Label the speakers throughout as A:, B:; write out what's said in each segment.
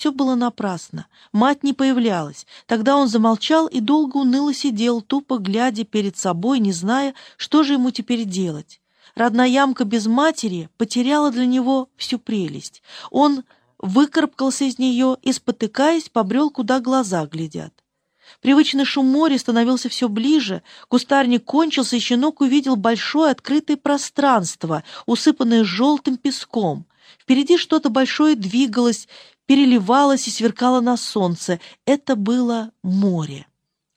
A: Все было напрасно. Мать не появлялась. Тогда он замолчал и долго уныло сидел, тупо глядя перед собой, не зная, что же ему теперь делать. Родная ямка без матери потеряла для него всю прелесть. Он выкарабкался из нее и, спотыкаясь, побрел, куда глаза глядят. Привычный шум моря становился все ближе, кустарник кончился, и щенок увидел большое открытое пространство, усыпанное желтым песком. Впереди что-то большое двигалось, переливалось и сверкало на солнце. Это было море.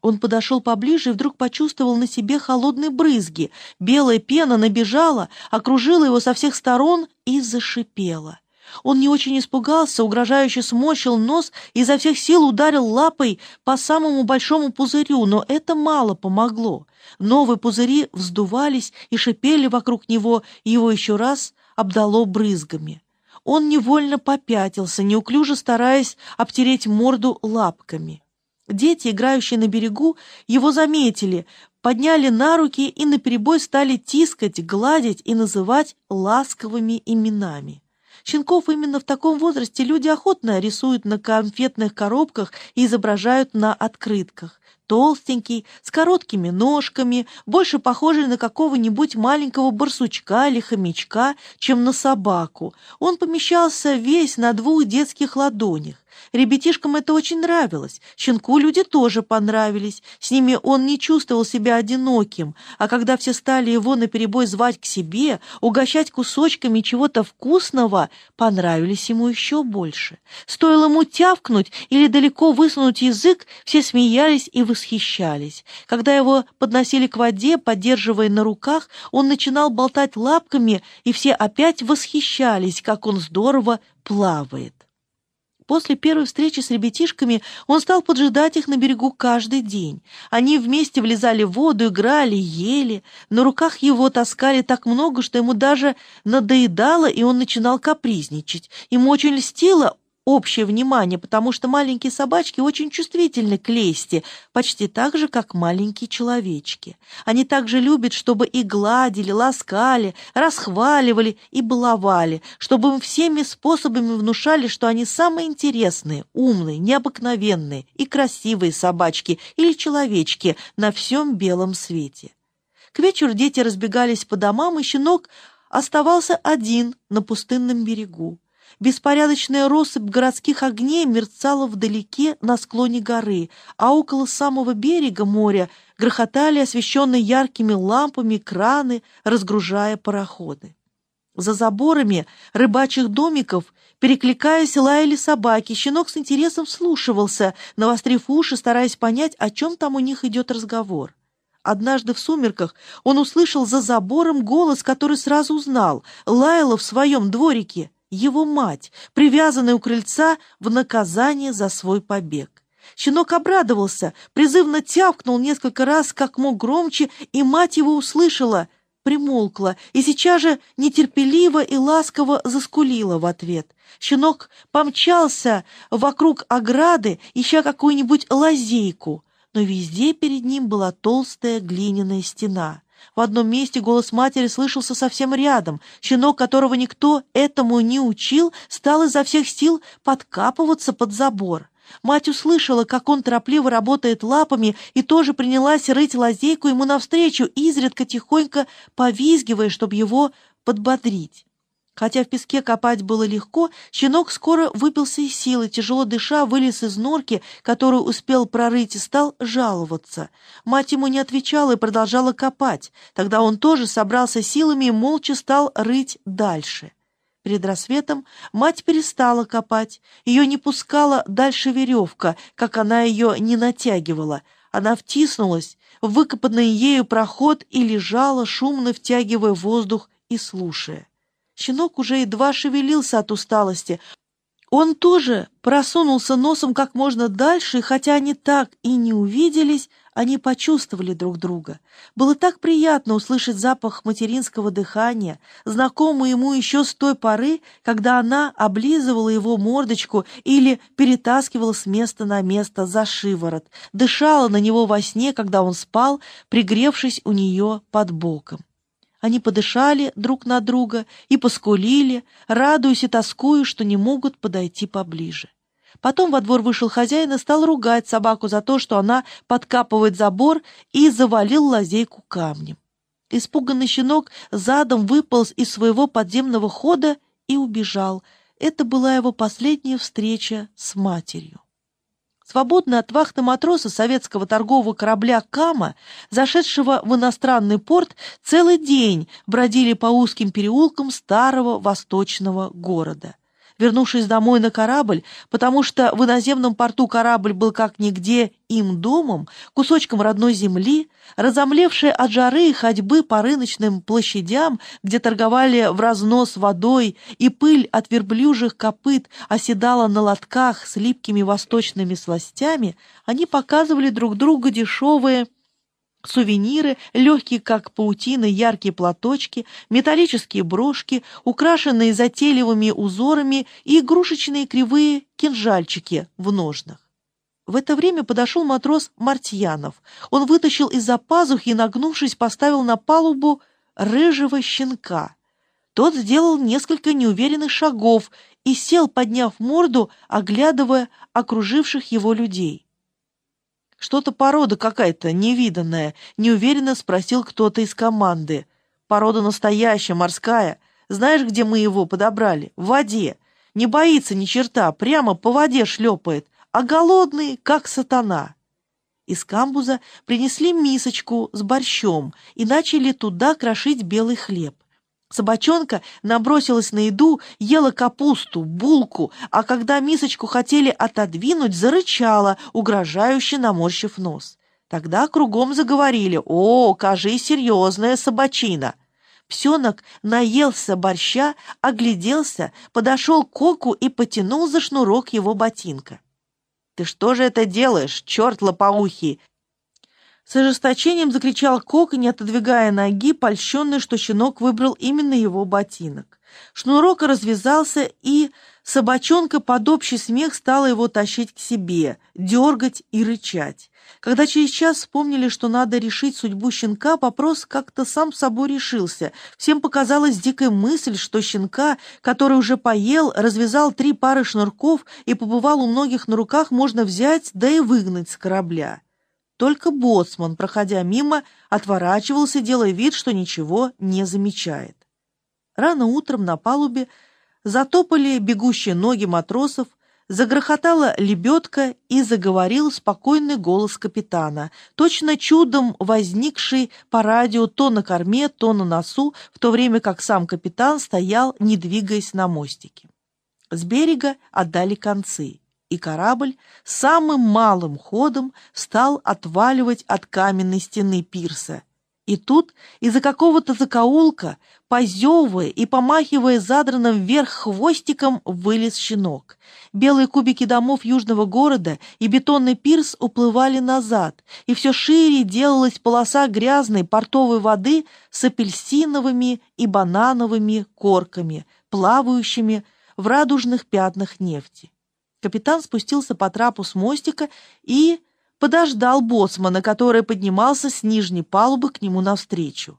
A: Он подошел поближе и вдруг почувствовал на себе холодные брызги. Белая пена набежала, окружила его со всех сторон и зашипела. Он не очень испугался, угрожающе сморщил нос и изо всех сил ударил лапой по самому большому пузырю, но это мало помогло. Новые пузыри вздувались и шипели вокруг него, и его еще раз обдало брызгами. Он невольно попятился, неуклюже стараясь обтереть морду лапками. Дети, играющие на берегу, его заметили, подняли на руки и наперебой стали тискать, гладить и называть ласковыми именами. Щенков именно в таком возрасте люди охотно рисуют на конфетных коробках и изображают на открытках. Толстенький, с короткими ножками, больше похожий на какого-нибудь маленького барсучка или хомячка, чем на собаку. Он помещался весь на двух детских ладонях. Ребятишкам это очень нравилось. Щенку люди тоже понравились. С ними он не чувствовал себя одиноким. А когда все стали его наперебой звать к себе, угощать кусочками чего-то вкусного, понравились ему еще больше. Стоило ему тявкнуть или далеко высунуть язык, все смеялись и восхищались. Когда его подносили к воде, поддерживая на руках, он начинал болтать лапками, и все опять восхищались, как он здорово плавает. После первой встречи с ребятишками он стал поджидать их на берегу каждый день. Они вместе влезали в воду, играли, ели. На руках его таскали так много, что ему даже надоедало, и он начинал капризничать. Ему очень льстило общее внимание, потому что маленькие собачки очень чувствительны к лести, почти так же, как маленькие человечки. Они также любят, чтобы и гладили, ласкали, расхваливали и баловали, чтобы им всеми способами внушали, что они самые интересные, умные, необыкновенные и красивые собачки или человечки на всем белом свете. К вечеру дети разбегались по домам, и щенок оставался один на пустынном берегу. Беспорядочная россыпь городских огней мерцала вдалеке на склоне горы, а около самого берега моря грохотали освещенные яркими лампами краны, разгружая пароходы. За заборами рыбачьих домиков, перекликаясь, лаяли собаки. Щенок с интересом слушивался, навострив уши, стараясь понять, о чем там у них идет разговор. Однажды в сумерках он услышал за забором голос, который сразу узнал. Лаяла в своем дворике его мать, привязанная у крыльца в наказание за свой побег. Щенок обрадовался, призывно тявкнул несколько раз, как мог громче, и мать его услышала, примолкла и сейчас же нетерпеливо и ласково заскулила в ответ. Щенок помчался вокруг ограды, ища какую-нибудь лазейку, но везде перед ним была толстая глиняная стена. В одном месте голос матери слышался совсем рядом. Щенок, которого никто этому не учил, стал изо всех сил подкапываться под забор. Мать услышала, как он торопливо работает лапами, и тоже принялась рыть лазейку ему навстречу, изредка тихонько повизгивая, чтобы его подбодрить. Хотя в песке копать было легко, щенок скоро выпился из силы, тяжело дыша, вылез из норки, которую успел прорыть, и стал жаловаться. Мать ему не отвечала и продолжала копать. Тогда он тоже собрался силами и молча стал рыть дальше. Перед рассветом мать перестала копать. Ее не пускала дальше веревка, как она ее не натягивала. Она втиснулась в выкопанный ею проход и лежала, шумно втягивая воздух и слушая. Щенок уже едва шевелился от усталости. Он тоже просунулся носом как можно дальше, и хотя они так и не увиделись, они почувствовали друг друга. Было так приятно услышать запах материнского дыхания, знакомый ему еще с той поры, когда она облизывала его мордочку или перетаскивала с места на место за шиворот, дышала на него во сне, когда он спал, пригревшись у нее под боком. Они подышали друг на друга и поскулили, радуясь и тоскуя, что не могут подойти поближе. Потом во двор вышел хозяин и стал ругать собаку за то, что она подкапывает забор и завалил лазейку камнем. Испуганный щенок задом выполз из своего подземного хода и убежал. Это была его последняя встреча с матерью. Свободно от вахты матроса советского торгового корабля «Кама», зашедшего в иностранный порт, целый день бродили по узким переулкам старого восточного города вернувшись домой на корабль, потому что в иноземном порту корабль был как нигде им домом, кусочком родной земли, разомлевшие от жары и ходьбы по рыночным площадям, где торговали в разнос водой, и пыль от верблюжих копыт оседала на лотках с липкими восточными сластями, они показывали друг другу дешевые Сувениры, легкие как паутина, яркие платочки, металлические брошки, украшенные затейливыми узорами и игрушечные кривые кинжальчики в ножнах. В это время подошел матрос Мартьянов. Он вытащил из-за пазухи и, нагнувшись, поставил на палубу рыжего щенка. Тот сделал несколько неуверенных шагов и сел, подняв морду, оглядывая окруживших его людей. «Что-то порода какая-то невиданная», — неуверенно спросил кто-то из команды. «Порода настоящая, морская. Знаешь, где мы его подобрали? В воде. Не боится ни черта, прямо по воде шлепает, а голодный, как сатана». Из камбуза принесли мисочку с борщом и начали туда крошить белый хлеб. Собачонка набросилась на еду, ела капусту, булку, а когда мисочку хотели отодвинуть, зарычала, угрожающе наморщив нос. Тогда кругом заговорили «О, кажи, серьезная собачина!» Псенок наелся борща, огляделся, подошел к коку и потянул за шнурок его ботинка. «Ты что же это делаешь, черт лопоухий?» С ожесточением закричал Кок, не отодвигая ноги, польщенный, что щенок выбрал именно его ботинок. Шнурок развязался, и собачонка под общий смех стала его тащить к себе, дергать и рычать. Когда через час вспомнили, что надо решить судьбу щенка, вопрос как-то сам собой решился. Всем показалась дикая мысль, что щенка, который уже поел, развязал три пары шнурков и побывал у многих на руках, можно взять, да и выгнать с корабля. Только боцман, проходя мимо, отворачивался, делая вид, что ничего не замечает. Рано утром на палубе затопали бегущие ноги матросов, загрохотала лебедка и заговорил спокойный голос капитана, точно чудом возникший по радио то на корме, то на носу, в то время как сам капитан стоял, не двигаясь на мостике. С берега отдали концы и корабль самым малым ходом стал отваливать от каменной стены пирса. И тут из-за какого-то закоулка, позевывая и помахивая задранным вверх хвостиком, вылез щенок. Белые кубики домов южного города и бетонный пирс уплывали назад, и все шире делалась полоса грязной портовой воды с апельсиновыми и банановыми корками, плавающими в радужных пятнах нефти. Капитан спустился по трапу с мостика и подождал боцмана, который поднимался с нижней палубы к нему навстречу.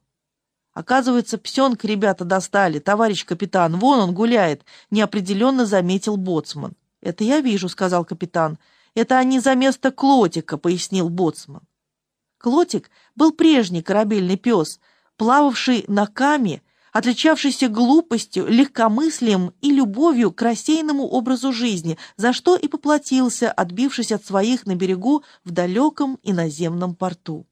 A: Оказывается, псенка ребята достали, товарищ капитан, вон он гуляет, неопределенно заметил боцман. Это я вижу, сказал капитан. Это они за место Клотика, пояснил боцман. Клотик был прежний корабельный пес, плававший на каме отличавшийся глупостью, легкомыслием и любовью к рассеянному образу жизни, за что и поплатился, отбившись от своих на берегу в далеком иноземном порту.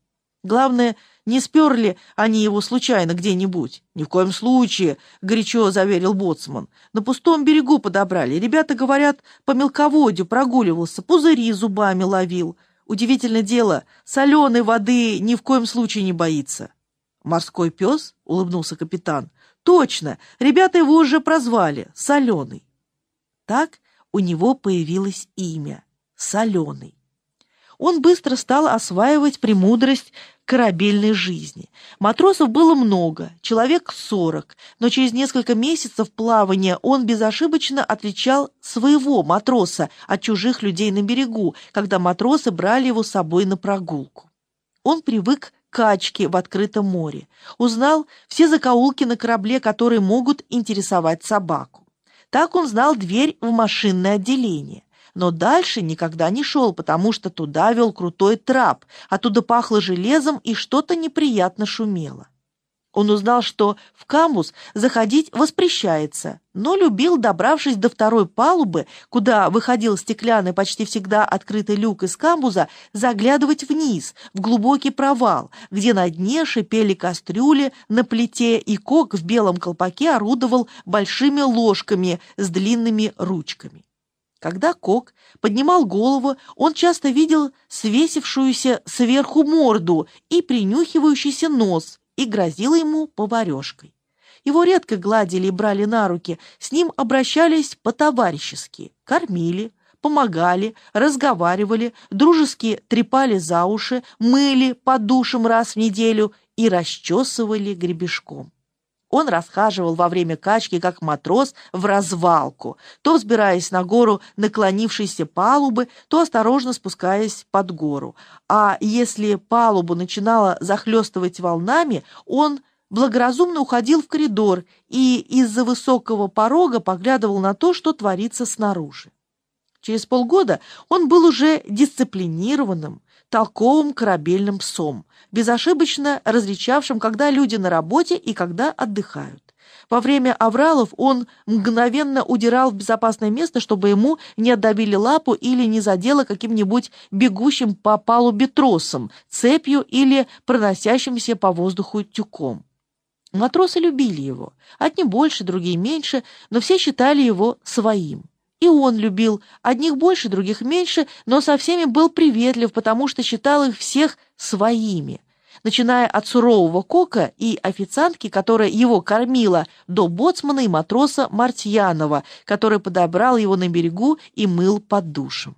A: Главное, не сперли они его случайно где-нибудь. «Ни в коем случае», — горячо заверил боцман. «На пустом берегу подобрали. Ребята, говорят, по мелководью прогуливался, пузыри зубами ловил. Удивительное дело, соленой воды ни в коем случае не боится». «Морской пес?» — улыбнулся капитан. «Точно! Ребята его уже прозвали — Соленый». Так у него появилось имя — Соленый. Он быстро стал осваивать премудрость корабельной жизни. Матросов было много, человек сорок, но через несколько месяцев плавания он безошибочно отличал своего матроса от чужих людей на берегу, когда матросы брали его с собой на прогулку. Он привык качки в открытом море. Узнал все закоулки на корабле, которые могут интересовать собаку. Так он знал дверь в машинное отделение. но дальше никогда не шел, потому что туда вел крутой трап, оттуда пахло железом и что-то неприятно шумело. Он узнал, что в камбуз заходить воспрещается, но любил, добравшись до второй палубы, куда выходил стеклянный почти всегда открытый люк из камбуза, заглядывать вниз, в глубокий провал, где на дне шипели кастрюли на плите, и кок в белом колпаке орудовал большими ложками с длинными ручками. Когда Кок поднимал голову, он часто видел свесившуюся сверху морду и принюхивающийся нос, и грозила ему поварешкой. Его редко гладили и брали на руки, с ним обращались по-товарищески, кормили, помогали, разговаривали, дружески трепали за уши, мыли под душем раз в неделю и расчесывали гребешком. Он расхаживал во время качки, как матрос, в развалку, то взбираясь на гору наклонившейся палубы, то осторожно спускаясь под гору. А если палубу начинала захлестывать волнами, он благоразумно уходил в коридор и из-за высокого порога поглядывал на то, что творится снаружи. Через полгода он был уже дисциплинированным, толковым корабельным псом, безошибочно различавшим, когда люди на работе и когда отдыхают. Во время авралов он мгновенно удирал в безопасное место, чтобы ему не отдавили лапу или не задело каким-нибудь бегущим по палубе тросом, цепью или проносящимся по воздуху тюком. Матросы любили его, одни больше, другие меньше, но все считали его своим. И он любил, одних больше, других меньше, но со всеми был приветлив, потому что считал их всех своими. Начиная от сурового кока и официантки, которая его кормила, до боцмана и матроса Мартьянова, который подобрал его на берегу и мыл под душем.